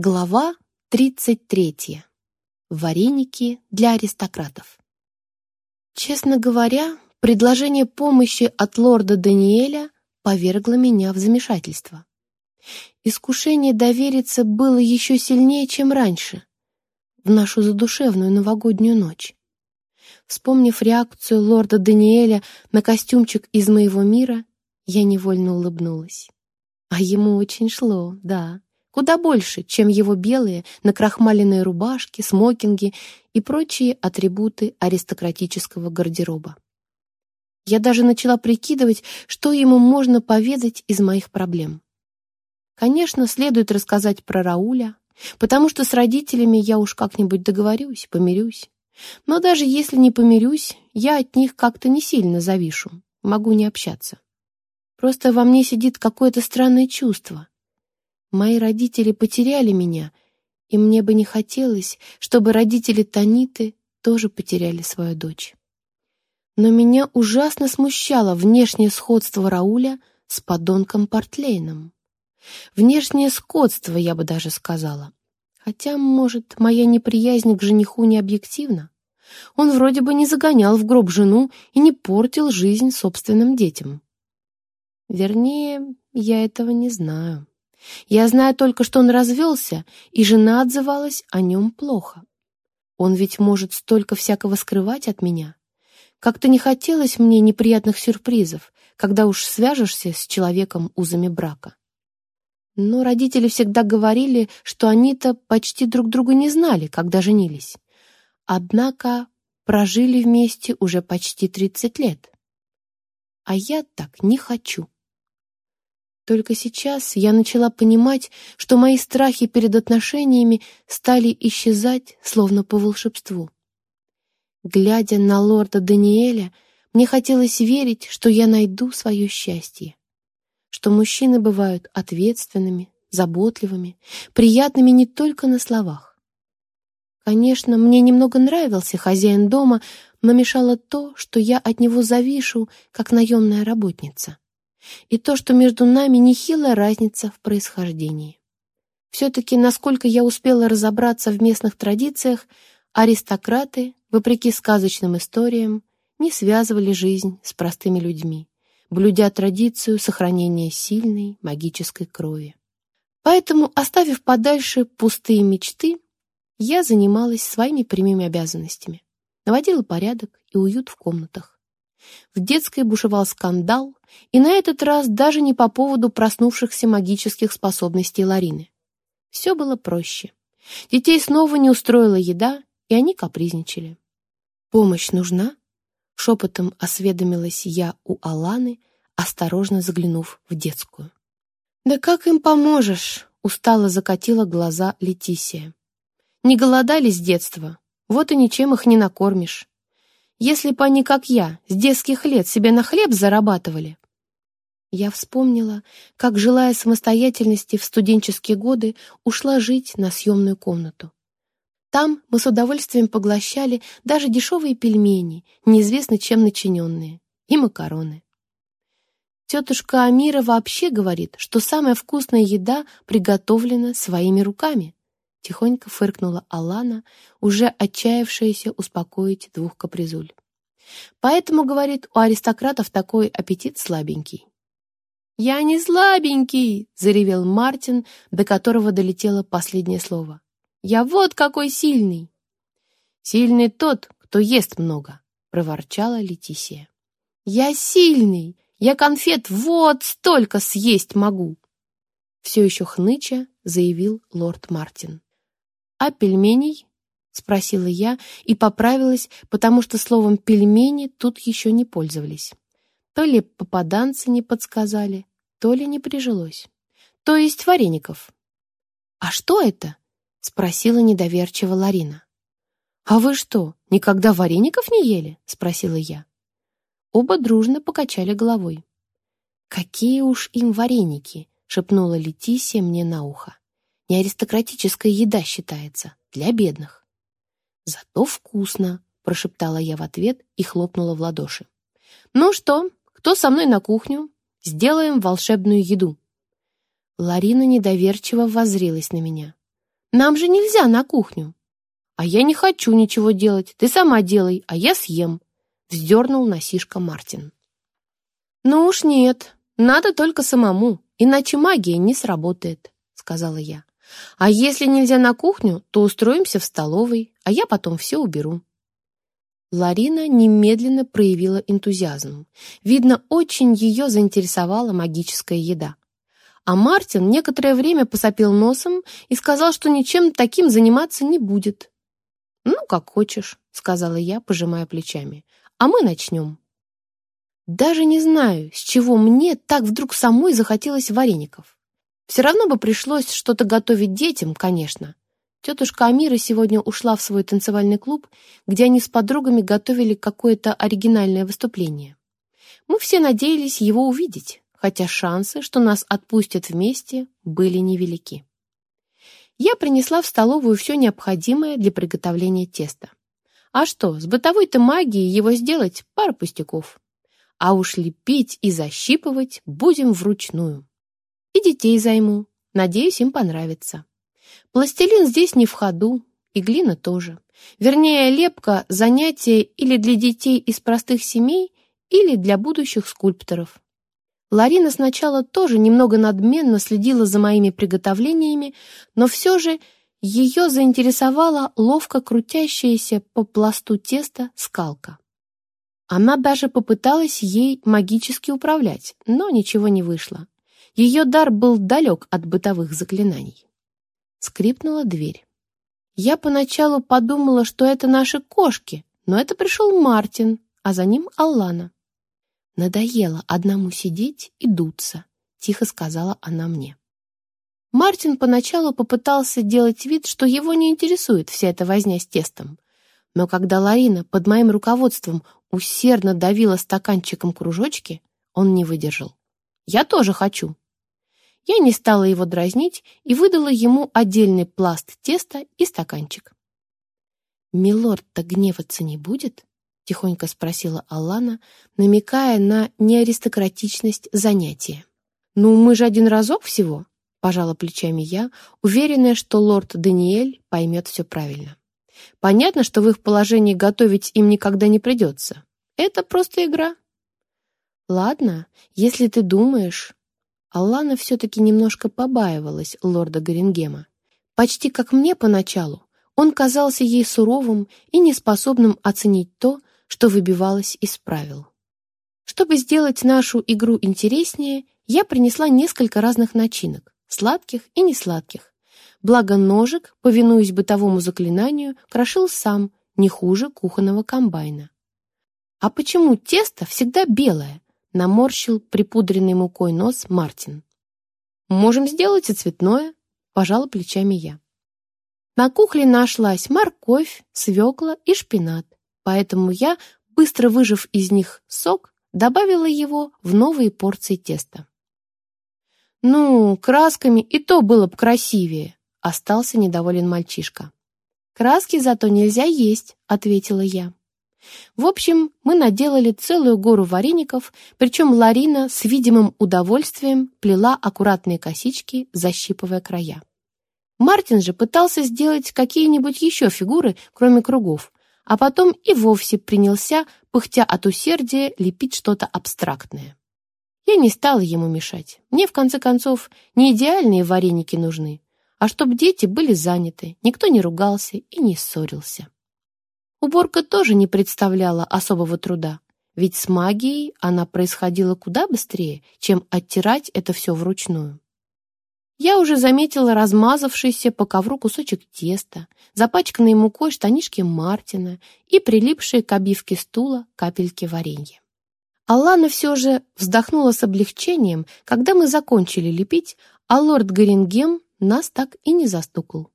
Глава 33. Вареники для аристократов. Честно говоря, предложение помощи от лорда Даниэля повергло меня в замешательство. Искушение довериться было еще сильнее, чем раньше, в нашу задушевную новогоднюю ночь. Вспомнив реакцию лорда Даниэля на костюмчик из моего мира, я невольно улыбнулась. А ему очень шло, да куда больше, чем его белые, накрахмаленные рубашки, смокинги и прочие атрибуты аристократического гардероба. Я даже начала прикидывать, что ему можно поведать из моих проблем. Конечно, следует рассказать про Рауля, потому что с родителями я уж как-нибудь договорюсь, помирюсь. Но даже если не помирюсь, я от них как-то не сильно завишу, могу не общаться. Просто во мне сидит какое-то странное чувство, Мои родители потеряли меня, и мне бы не хотелось, чтобы родители Таниты тоже потеряли свою дочь. Но меня ужасно смущало внешнее сходство Рауля с подонком Портлейном. Внешнее сходство, я бы даже сказала. Хотя, может, моя неприязнь к жениху не объективна. Он вроде бы не загонял в гроб жену и не портил жизнь собственным детям. Вернее, я этого не знаю. Я знаю только, что он развелся, и жена отзывалась о нем плохо. Он ведь может столько всякого скрывать от меня. Как-то не хотелось мне неприятных сюрпризов, когда уж свяжешься с человеком узами брака. Но родители всегда говорили, что они-то почти друг друга не знали, когда женились. Однако прожили вместе уже почти 30 лет. А я так не хочу. Только сейчас я начала понимать, что мои страхи перед отношениями стали исчезать, словно по волшебству. Глядя на лорда Даниэля, мне хотелось верить, что я найду свое счастье, что мужчины бывают ответственными, заботливыми, приятными не только на словах. Конечно, мне немного нравился хозяин дома, но мешало то, что я от него завишу, как наемная работница и то, что между нами нехилая разница в происхождении. Все-таки, насколько я успела разобраться в местных традициях, аристократы, вопреки сказочным историям, не связывали жизнь с простыми людьми, блюдя традицию сохранения сильной магической крови. Поэтому, оставив подальше пустые мечты, я занималась своими прямыми обязанностями, наводила порядок и уют в комнатах. В детской бушевал скандал, и на этот раз даже не по поводу проснувшихся магических способностей Ларины. Все было проще. Детей снова не устроила еда, и они капризничали. «Помощь нужна?» — шепотом осведомилась я у Аланы, осторожно заглянув в детскую. «Да как им поможешь?» — устало закатила глаза Летисия. «Не голодали с детства, вот и ничем их не накормишь. Если бы они, как я, с детских лет себе на хлеб зарабатывали. Я вспомнила, как, желая самостоятельности в студенческие годы, ушла жить на съемную комнату. Там мы с удовольствием поглощали даже дешевые пельмени, неизвестно чем начиненные, и макароны. Тетушка Амира вообще говорит, что самая вкусная еда приготовлена своими руками. Тихонько фыркнула Алана, уже отчаявшаяся успокоить двух капризуль. Поэтому, говорит, у аристократов такой аппетит слабенький. «Я не слабенький!» — заревел Мартин, до которого долетело последнее слово. «Я вот какой сильный!» «Сильный тот, кто ест много!» — проворчала Летисия. «Я сильный! Я конфет вот столько съесть могу!» Все еще хныча заявил лорд Мартин. «А пельменей?» — спросила я и поправилась, потому что словом «пельмени» тут еще не пользовались. То ли попаданцы не подсказали, то ли не прижилось. То есть вареников. «А что это?» — спросила недоверчиво Ларина. «А вы что, никогда вареников не ели?» — спросила я. Оба дружно покачали головой. «Какие уж им вареники!» — шепнула Летисия мне на ухо не аристократическая еда считается, для бедных. Зато вкусно, прошептала я в ответ и хлопнула в ладоши. Ну что, кто со мной на кухню? Сделаем волшебную еду. Ларина недоверчиво воззрелась на меня. Нам же нельзя на кухню». «А я не хочу ничего делать. Ты сама делай, а я съем», — вздернул носишка Мартин. «Ну уж нет, надо только самому, иначе магия не сработает», — сказала я. «А если нельзя на кухню, то устроимся в столовой, а я потом все уберу». Ларина немедленно проявила энтузиазм. Видно, очень ее заинтересовала магическая еда. А Мартин некоторое время посопил носом и сказал, что ничем таким заниматься не будет. «Ну, как хочешь», — сказала я, пожимая плечами. «А мы начнем». Даже не знаю, с чего мне так вдруг самой захотелось вареников. Все равно бы пришлось что-то готовить детям, конечно. Тетушка Амира сегодня ушла в свой танцевальный клуб, где они с подругами готовили какое-то оригинальное выступление. Мы все надеялись его увидеть, хотя шансы, что нас отпустят вместе, были невелики. Я принесла в столовую все необходимое для приготовления теста. А что, с бытовой-то магией его сделать пара пустяков а уж лепить и защипывать будем вручную. И детей займу, надеюсь, им понравится. Пластилин здесь не в ходу, и глина тоже. Вернее, лепка – занятие или для детей из простых семей, или для будущих скульпторов. Ларина сначала тоже немного надменно следила за моими приготовлениями, но все же ее заинтересовала ловко крутящаяся по пласту теста скалка. Она даже попыталась ей магически управлять, но ничего не вышло. Ее дар был далек от бытовых заклинаний. Скрипнула дверь. Я поначалу подумала, что это наши кошки, но это пришел Мартин, а за ним Аллана. «Надоело одному сидеть и дуться», — тихо сказала она мне. Мартин поначалу попытался делать вид, что его не интересует вся эта возня с тестом, но когда Ларина под моим руководством усердно давила стаканчиком кружочки, он не выдержал. «Я тоже хочу!» Я не стала его дразнить и выдала ему отдельный пласт теста и стаканчик. «Милорд-то гневаться не будет?» — тихонько спросила Алана, намекая на неаристократичность занятия. «Ну, мы же один разок всего», — пожала плечами я, уверенная, что лорд Даниэль поймет все правильно. Понятно, что в их положении готовить им никогда не придется. Это просто игра. Ладно, если ты думаешь... Аллана все-таки немножко побаивалась лорда Горингема. Почти как мне поначалу, он казался ей суровым и неспособным оценить то, что выбивалось из правил. Чтобы сделать нашу игру интереснее, я принесла несколько разных начинок, сладких и несладких, благо ножик, повинуясь бытовому заклинанию, крошил сам, не хуже кухонного комбайна. «А почему тесто всегда белое?» — наморщил припудренный мукой нос Мартин. «Можем сделать и цветное», — пожала плечами я. На кухле нашлась морковь, свекла и шпинат, поэтому я, быстро выжав из них сок, добавила его в новые порции теста. «Ну, красками и то было бы красивее», Остался недоволен мальчишка. «Краски зато нельзя есть», — ответила я. В общем, мы наделали целую гору вареников, причем Ларина с видимым удовольствием плела аккуратные косички, защипывая края. Мартин же пытался сделать какие-нибудь еще фигуры, кроме кругов, а потом и вовсе принялся, пыхтя от усердия, лепить что-то абстрактное. Я не стала ему мешать. Мне, в конце концов, не идеальные вареники нужны, а чтобы дети были заняты, никто не ругался и не ссорился. Уборка тоже не представляла особого труда, ведь с магией она происходила куда быстрее, чем оттирать это все вручную. Я уже заметила размазавшийся по ковру кусочек теста, запачканные мукой штанишки Мартина и прилипшие к обивке стула капельки варенья. Алана все же вздохнула с облегчением, когда мы закончили лепить, а лорд Горингем нас так и не застукал.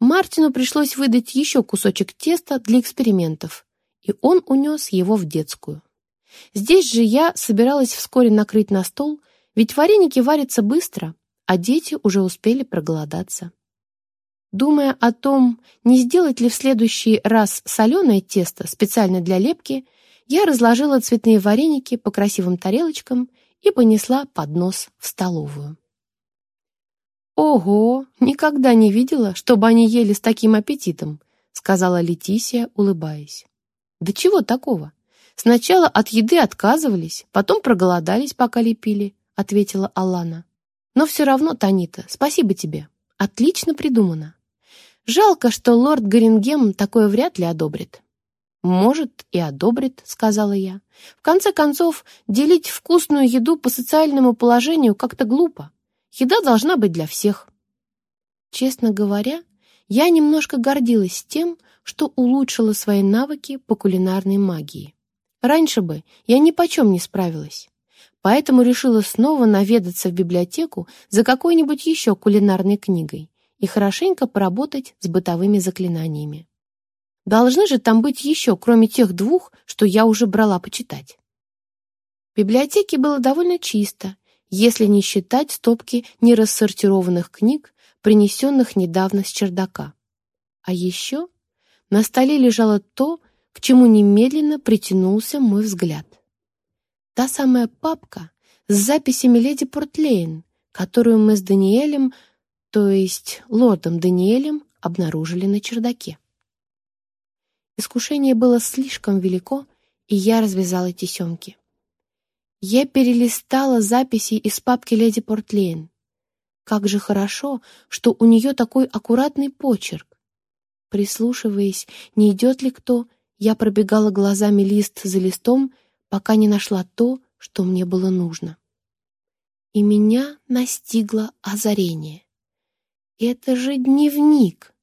Мартину пришлось выдать еще кусочек теста для экспериментов, и он унес его в детскую. Здесь же я собиралась вскоре накрыть на стол, ведь вареники варятся быстро, а дети уже успели проголодаться. Думая о том, не сделать ли в следующий раз соленое тесто специально для лепки, я разложила цветные вареники по красивым тарелочкам и понесла поднос в столовую. «Ого, никогда не видела, чтобы они ели с таким аппетитом», сказала Летисия, улыбаясь. «Да чего такого? Сначала от еды отказывались, потом проголодались, пока лепили», ответила Алана. «Но все равно, Танита, спасибо тебе. Отлично придумано. Жалко, что лорд Горингем такое вряд ли одобрит». «Может, и одобрит», — сказала я. «В конце концов, делить вкусную еду по социальному положению как-то глупо. Еда должна быть для всех». Честно говоря, я немножко гордилась тем, что улучшила свои навыки по кулинарной магии. Раньше бы я ни почем не справилась, поэтому решила снова наведаться в библиотеку за какой-нибудь еще кулинарной книгой и хорошенько поработать с бытовыми заклинаниями. Должны же там быть еще, кроме тех двух, что я уже брала почитать. В библиотеке было довольно чисто, если не считать стопки нерассортированных книг, принесенных недавно с чердака. А еще на столе лежало то, к чему немедленно притянулся мой взгляд. Та самая папка с записями леди Портлейн, которую мы с Даниэлем, то есть лордом Даниэлем, обнаружили на чердаке. Искушение было слишком велико, и я развязала тесемки. Я перелистала записи из папки леди Портлейн. Как же хорошо, что у нее такой аккуратный почерк. Прислушиваясь, не идет ли кто, я пробегала глазами лист за листом, пока не нашла то, что мне было нужно. И меня настигло озарение. Это же дневник.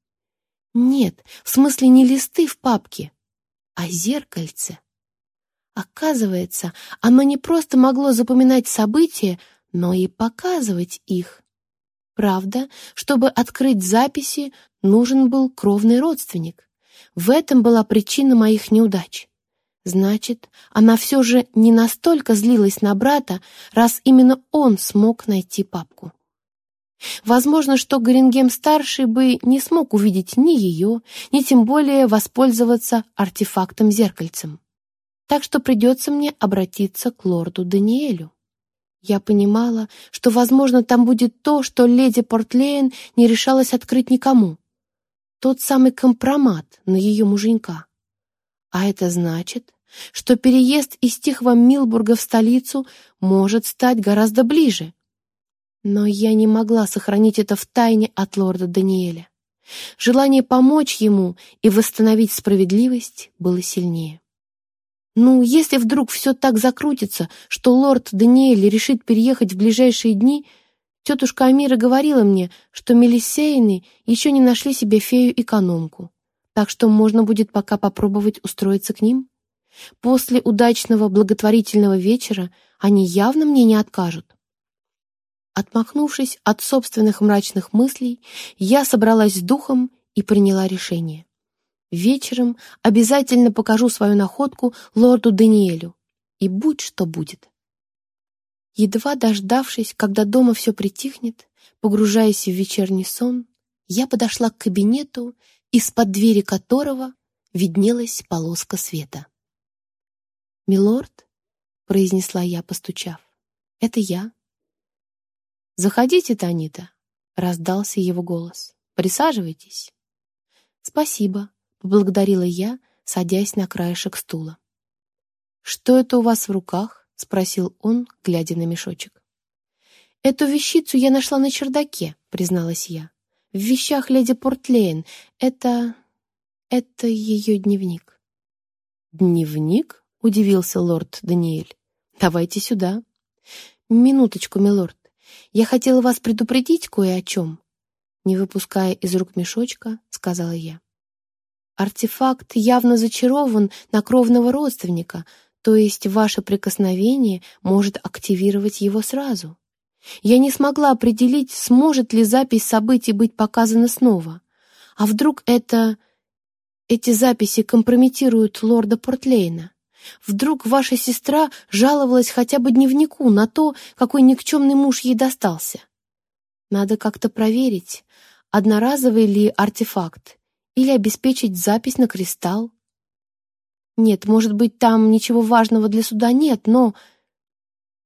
Нет, в смысле не листы в папке, а зеркальце. Оказывается, оно не просто могло запоминать события, но и показывать их. Правда, чтобы открыть записи, нужен был кровный родственник. В этом была причина моих неудач. Значит, она все же не настолько злилась на брата, раз именно он смог найти папку. Возможно, что Горингем-старший бы не смог увидеть ни ее, ни тем более воспользоваться артефактом-зеркальцем. Так что придется мне обратиться к лорду Даниэлю. Я понимала, что, возможно, там будет то, что леди Портлейн не решалась открыть никому. Тот самый компромат на ее муженька. А это значит, что переезд из Тихого Милбурга в столицу может стать гораздо ближе. Но я не могла сохранить это в тайне от лорда Даниэля. Желание помочь ему и восстановить справедливость было сильнее. Ну, если вдруг все так закрутится, что лорд Даниэль решит переехать в ближайшие дни, тетушка Амира говорила мне, что Мелисейны еще не нашли себе фею-экономку, так что можно будет пока попробовать устроиться к ним. После удачного благотворительного вечера они явно мне не откажут. Отмахнувшись от собственных мрачных мыслей, я собралась с духом и приняла решение. Вечером обязательно покажу свою находку лорду Даниэлю. И будь что будет. Едва дождавшись, когда дома все притихнет, погружаясь в вечерний сон, я подошла к кабинету, из-под двери которого виднелась полоска света. «Милорд», — произнесла я, постучав, — «это я». «Заходите, Танита», — раздался его голос. «Присаживайтесь». «Спасибо», поблагодарила я, садясь на краешек стула. «Что это у вас в руках?» — спросил он, глядя на мешочек. «Эту вещицу я нашла на чердаке», — призналась я. «В вещах леди Портлейн. Это... это ее дневник». «Дневник?» — удивился лорд Даниэль. «Давайте сюда». «Минуточку, милорд. Я хотела вас предупредить кое о чем». Не выпуская из рук мешочка, сказала я. Артефакт явно зачарован на кровного родственника, то есть ваше прикосновение может активировать его сразу. Я не смогла определить, сможет ли запись событий быть показана снова. А вдруг это... эти записи компрометируют лорда Портлейна? Вдруг ваша сестра жаловалась хотя бы дневнику на то, какой никчемный муж ей достался? Надо как-то проверить, одноразовый ли артефакт или обеспечить запись на кристалл. Нет, может быть, там ничего важного для суда нет, но...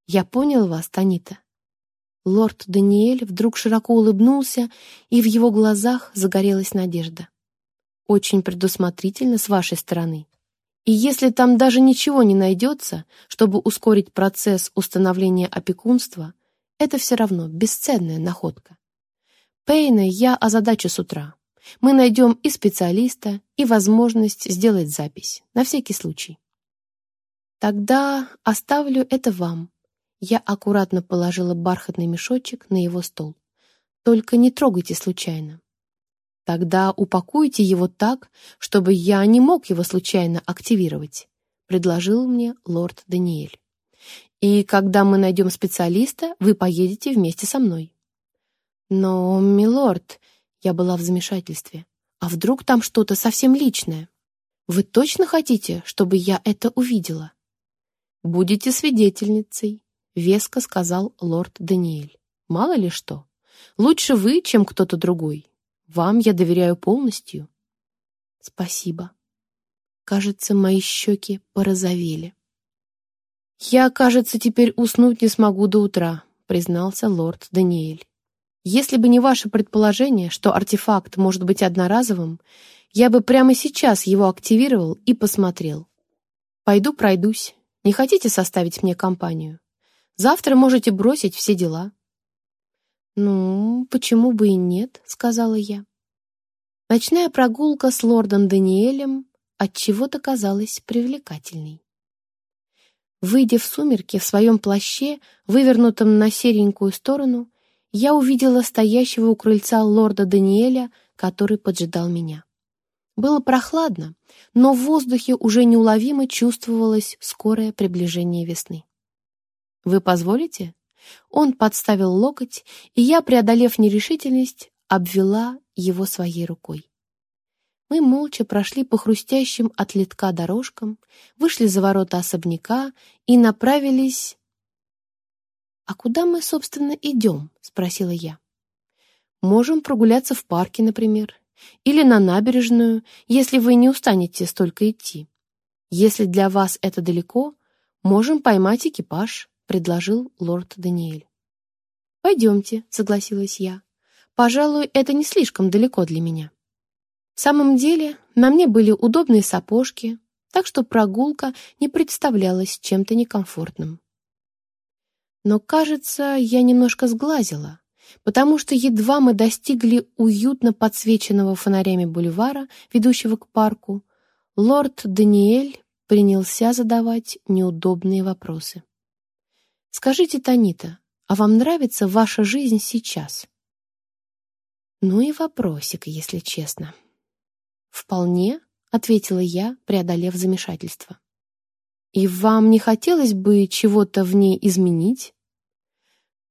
Я понял вас, Танита. Лорд Даниэль вдруг широко улыбнулся, и в его глазах загорелась надежда. «Очень предусмотрительно с вашей стороны. И если там даже ничего не найдется, чтобы ускорить процесс установления опекунства, это все равно бесценная находка. Пейна я озадачу с утра. Мы найдем и специалиста, и возможность сделать запись, на всякий случай. Тогда оставлю это вам, я аккуратно положила бархатный мешочек на его стол. «Только не трогайте случайно. Тогда упакуйте его так, чтобы я не мог его случайно активировать», предложил мне лорд Даниэль. «И когда мы найдем специалиста, вы поедете вместе со мной». «Но, милорд», я была в замешательстве, «а вдруг там что-то совсем личное? Вы точно хотите, чтобы я это увидела?» «Будете свидетельницей», веско сказал лорд Даниэль. «Мало ли что. Лучше вы, чем кто-то другой. Вам я доверяю полностью». «Спасибо. Кажется, мои щеки порозовели». «Я, кажется, теперь уснуть не смогу до утра», признался лорд Даниэль. «Если бы не ваше предположение, что артефакт может быть одноразовым, я бы прямо сейчас его активировал и посмотрел. Пойду пройдусь. Не хотите составить мне компанию?» Завтра можете бросить все дела». «Ну, почему бы и нет?» — сказала я. Ночная прогулка с лордом Даниэлем отчего-то казалась привлекательной. Выйдя в сумерки в своем плаще, вывернутом на серенькую сторону, я увидела стоящего у крыльца лорда Даниэля, который поджидал меня. Было прохладно, но в воздухе уже неуловимо чувствовалось скорое приближение весны. «Вы позволите?» Он подставил локоть, и я, преодолев нерешительность, обвела его своей рукой. Мы молча прошли по хрустящим от литка дорожкам, вышли за ворота особняка и направились... «А куда мы, собственно, идем?» — спросила я. «Можем прогуляться в парке, например, или на набережную, если вы не устанете столько идти. Если для вас это далеко, можем поймать экипаж предложил лорд Даниэль. «Пойдемте», — согласилась я. «Пожалуй, это не слишком далеко для меня». В самом деле, на мне были удобные сапожки, так что прогулка не представлялась чем-то некомфортным. Но, кажется, я немножко сглазила, потому что едва мы достигли уютно подсвеченного фонарями бульвара, ведущего к парку, лорд Даниэль принялся задавать неудобные вопросы. Скажите, Танита, а вам нравится ваша жизнь сейчас? Ну и вопросик, если честно. Вполне, ответила я, преодолев замешательство. И вам не хотелось бы чего-то в ней изменить?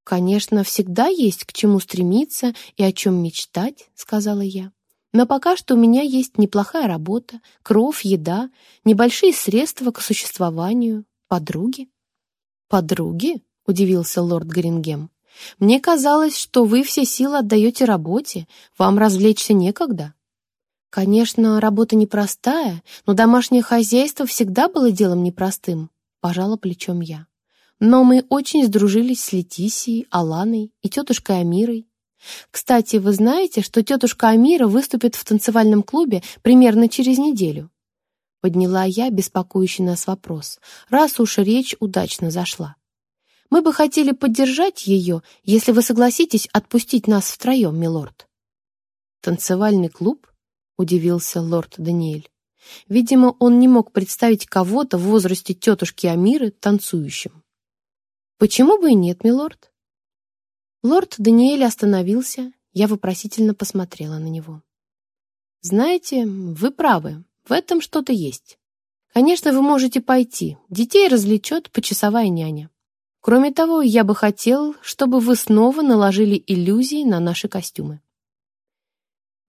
Конечно, всегда есть к чему стремиться и о чем мечтать, сказала я. Но пока что у меня есть неплохая работа, кровь, еда, небольшие средства к существованию, подруги. «Подруги?» — удивился лорд Грингем. «Мне казалось, что вы все силы отдаете работе, вам развлечься некогда». «Конечно, работа непростая, но домашнее хозяйство всегда было делом непростым», — пожала плечом я. «Но мы очень сдружились с Летисией, Аланой и тетушкой Амирой. Кстати, вы знаете, что тетушка Амира выступит в танцевальном клубе примерно через неделю?» Подняла я беспокоящий нас вопрос, раз уж речь удачно зашла. Мы бы хотели поддержать ее, если вы согласитесь отпустить нас втроем, милорд. Танцевальный клуб? Удивился лорд Даниэль. Видимо, он не мог представить кого-то в возрасте тетушки Амиры танцующим. «Почему бы и нет, милорд?» Лорд Даниэль остановился, я вопросительно посмотрела на него. «Знаете, вы правы, в этом что-то есть. Конечно, вы можете пойти. Детей развлечет почасовая няня. Кроме того, я бы хотел, чтобы вы снова наложили иллюзии на наши костюмы.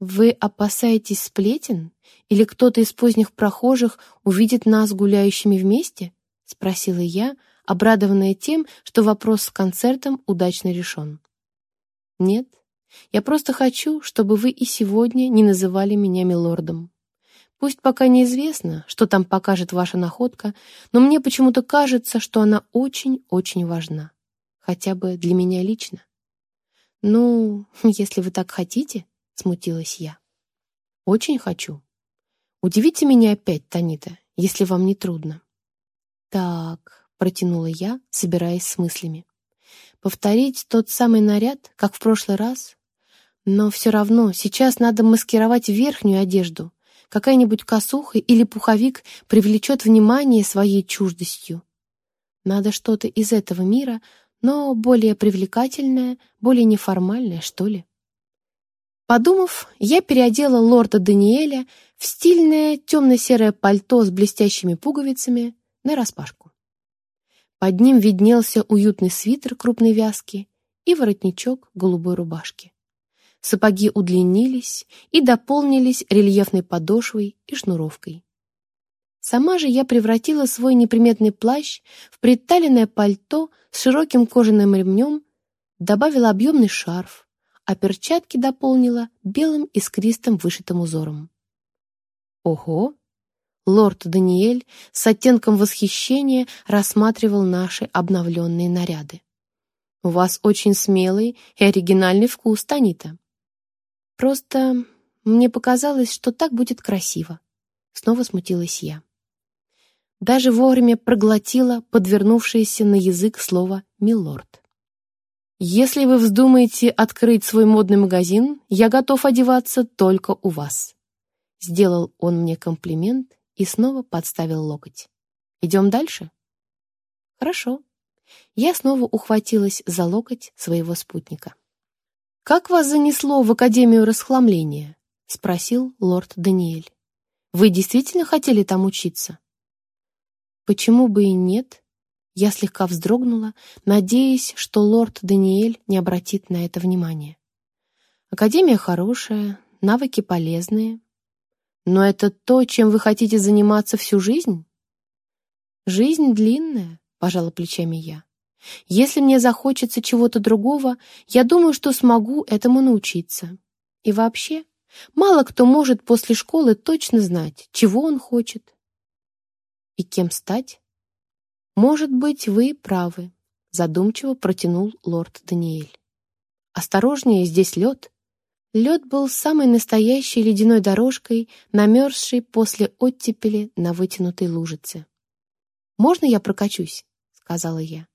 Вы опасаетесь сплетен? Или кто-то из поздних прохожих увидит нас гуляющими вместе? Спросила я, обрадованная тем, что вопрос с концертом удачно решен. Нет, я просто хочу, чтобы вы и сегодня не называли меня милордом. Пусть пока неизвестно, что там покажет ваша находка, но мне почему-то кажется, что она очень-очень важна. Хотя бы для меня лично. «Ну, если вы так хотите», — смутилась я. «Очень хочу. Удивите меня опять, Танита, если вам не трудно». «Так», — протянула я, собираясь с мыслями. «Повторить тот самый наряд, как в прошлый раз? Но все равно сейчас надо маскировать верхнюю одежду. Какая-нибудь косуха или пуховик привлечет внимание своей чуждостью. Надо что-то из этого мира, но более привлекательное, более неформальное, что ли. Подумав, я переодела лорда Даниэля в стильное темно-серое пальто с блестящими пуговицами нараспашку. Под ним виднелся уютный свитер крупной вязки и воротничок голубой рубашки. Сапоги удлинились и дополнились рельефной подошвой и шнуровкой. Сама же я превратила свой неприметный плащ в приталенное пальто с широким кожаным ремнем, добавила объемный шарф, а перчатки дополнила белым искристым вышитым узором. Ого! Лорд Даниэль с оттенком восхищения рассматривал наши обновленные наряды. «У вас очень смелый и оригинальный вкус, Танита. Просто мне показалось, что так будет красиво». Снова смутилась я даже вовремя проглотила подвернувшееся на язык слово «милорд». «Если вы вздумаете открыть свой модный магазин, я готов одеваться только у вас». Сделал он мне комплимент и снова подставил локоть. «Идем дальше?» «Хорошо». Я снова ухватилась за локоть своего спутника. «Как вас занесло в Академию расхламления?» — спросил лорд Даниэль. «Вы действительно хотели там учиться?» Почему бы и нет? Я слегка вздрогнула, надеясь, что лорд Даниэль не обратит на это внимания. Академия хорошая, навыки полезные. Но это то, чем вы хотите заниматься всю жизнь? Жизнь длинная, пожала плечами я. Если мне захочется чего-то другого, я думаю, что смогу этому научиться. И вообще, мало кто может после школы точно знать, чего он хочет. И кем стать? Может быть, вы правы, задумчиво протянул лорд Даниэль. Осторожнее, здесь лед. Лед был самой настоящей ледяной дорожкой, намерзшей после оттепели на вытянутой лужице. «Можно я прокачусь?» — сказала я.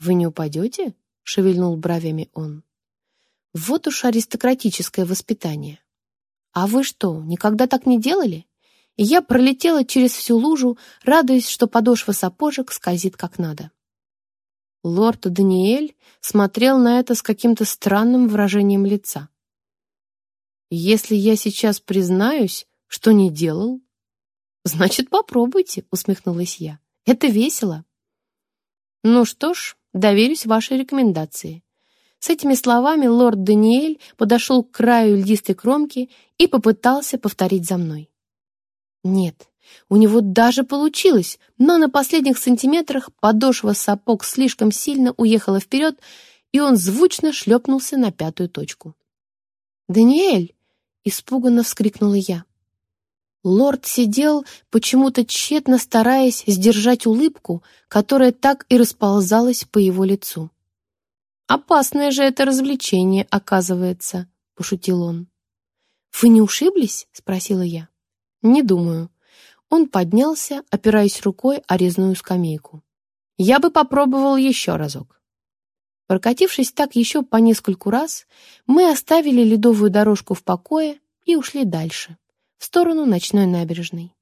«Вы не упадете?» — шевельнул бровями он. «Вот уж аристократическое воспитание. А вы что, никогда так не делали?» И я пролетела через всю лужу, радуясь, что подошва сапожек скользит как надо. Лорд Даниэль смотрел на это с каким-то странным выражением лица. «Если я сейчас признаюсь, что не делал...» «Значит, попробуйте», — усмехнулась я. «Это весело». «Ну что ж, доверюсь вашей рекомендации». С этими словами лорд Даниэль подошел к краю льдистой кромки и попытался повторить за мной. Нет, у него даже получилось, но на последних сантиметрах подошва сапог слишком сильно уехала вперед, и он звучно шлепнулся на пятую точку. «Даниэль!» — испуганно вскрикнула я. Лорд сидел, почему-то тщетно стараясь сдержать улыбку, которая так и расползалась по его лицу. «Опасное же это развлечение, оказывается», — пошутил он. «Вы не ушиблись?» — спросила я. «Не думаю». Он поднялся, опираясь рукой о резную скамейку. «Я бы попробовал еще разок». Прокатившись так еще по нескольку раз, мы оставили ледовую дорожку в покое и ушли дальше, в сторону ночной набережной.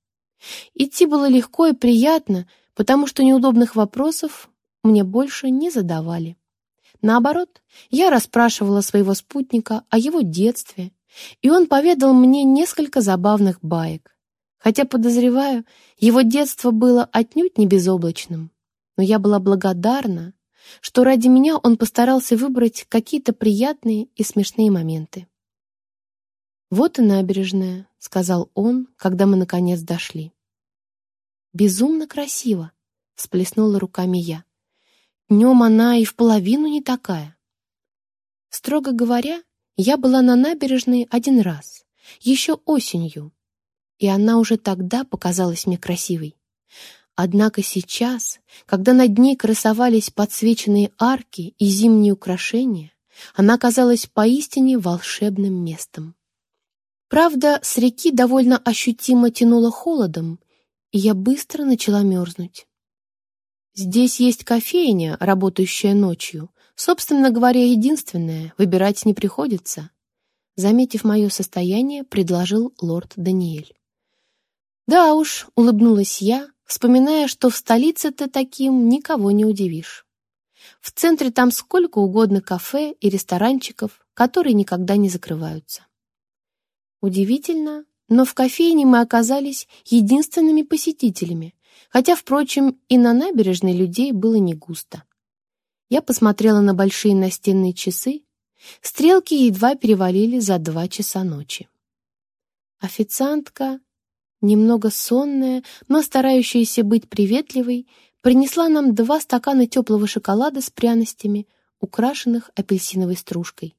Идти было легко и приятно, потому что неудобных вопросов мне больше не задавали. Наоборот, я расспрашивала своего спутника о его детстве, и он поведал мне несколько забавных баек. Хотя, подозреваю, его детство было отнюдь не безоблачным. Но я была благодарна, что ради меня он постарался выбрать какие-то приятные и смешные моменты. «Вот и набережная», — сказал он, когда мы наконец дошли. «Безумно красиво», — всплеснула руками я. «Днем она и в половину не такая». Строго говоря, я была на набережной один раз, еще осенью, и она уже тогда показалась мне красивой. Однако сейчас, когда над ней красовались подсвеченные арки и зимние украшения, Она казалась поистине волшебным местом. Правда, с реки довольно ощутимо тянуло холодом, и я быстро начала мерзнуть. Здесь есть кофейня, работающая ночью. Собственно говоря, единственная, выбирать не приходится. Заметив мое состояние, предложил лорд Даниэль. «Да уж», — улыбнулась я, вспоминая, что в столице-то таким никого не удивишь. В центре там сколько угодно кафе и ресторанчиков, которые никогда не закрываются. Удивительно, но в кофейне мы оказались единственными посетителями, хотя, впрочем, и на набережной людей было не густо. Я посмотрела на большие настенные часы, стрелки едва перевалили за два часа ночи. Официантка, немного сонная, но старающаяся быть приветливой, принесла нам два стакана теплого шоколада с пряностями, украшенных апельсиновой стружкой.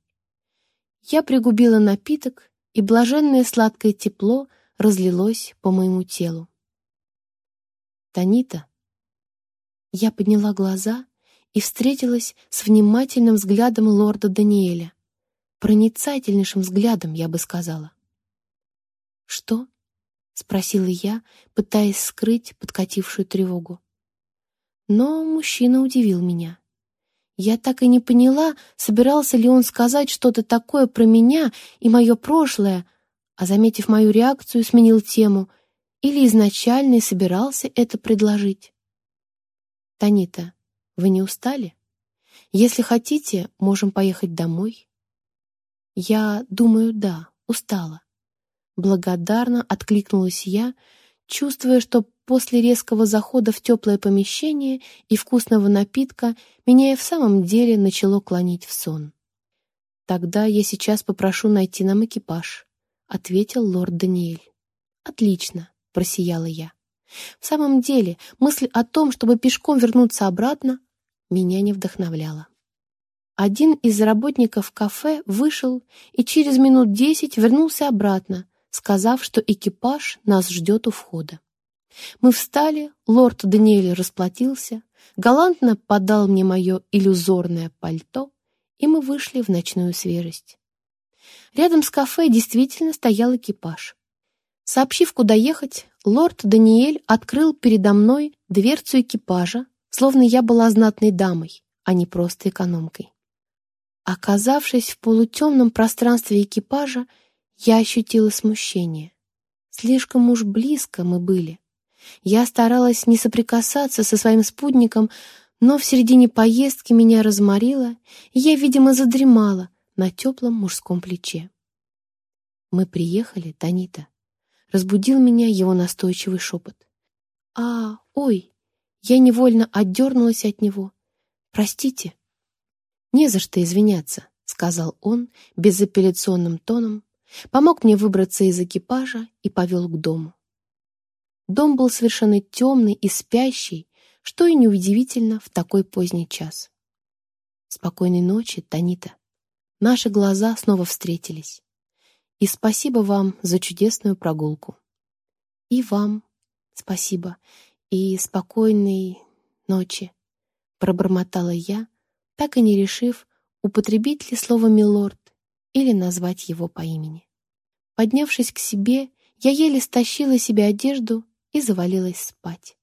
Я пригубила напиток и блаженное сладкое тепло разлилось по моему телу. «Танита?» Я подняла глаза и встретилась с внимательным взглядом лорда Даниэля. Проницательнейшим взглядом, я бы сказала. «Что?» — спросила я, пытаясь скрыть подкатившую тревогу. Но мужчина удивил меня. Я так и не поняла, собирался ли он сказать что-то такое про меня и мое прошлое, а, заметив мою реакцию, сменил тему, или изначально и собирался это предложить. «Танита, вы не устали? Если хотите, можем поехать домой». «Я думаю, да, устала». Благодарно откликнулась я, чувствуя, что после резкого захода в теплое помещение и вкусного напитка меня и в самом деле начало клонить в сон. «Тогда я сейчас попрошу найти нам экипаж», — ответил лорд Даниэль. «Отлично», — просияла я. В самом деле, мысль о том, чтобы пешком вернуться обратно, меня не вдохновляла. Один из работников кафе вышел и через минут десять вернулся обратно, сказав, что экипаж нас ждет у входа. Мы встали, лорд Даниэль расплатился, галантно подал мне мое иллюзорное пальто, и мы вышли в ночную свежесть. Рядом с кафе действительно стоял экипаж. Сообщив, куда ехать, лорд Даниэль открыл передо мной дверцу экипажа, словно я была знатной дамой, а не просто экономкой. Оказавшись в полутемном пространстве экипажа, я ощутила смущение. Слишком уж близко мы были. Я старалась не соприкасаться со своим спутником, но в середине поездки меня разморило, и я, видимо, задремала на теплом мужском плече. «Мы приехали, Танита», — разбудил меня его настойчивый шепот. «А, ой!» Я невольно отдернулась от него. «Простите». «Не за что извиняться», — сказал он безапелляционным тоном, помог мне выбраться из экипажа и повел к дому. Дом был совершенно темный и спящий, что и неудивительно в такой поздний час. Спокойной ночи, Танита. Наши глаза снова встретились. И спасибо вам за чудесную прогулку. И вам спасибо. И спокойной ночи, пробормотала я, так и не решив, употребить ли слово «милорд» или назвать его по имени. Поднявшись к себе, я еле стащила себе одежду и завалилась спать.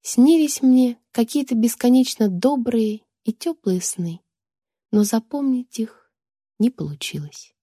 Снились мне какие-то бесконечно добрые и теплые сны, но запомнить их не получилось.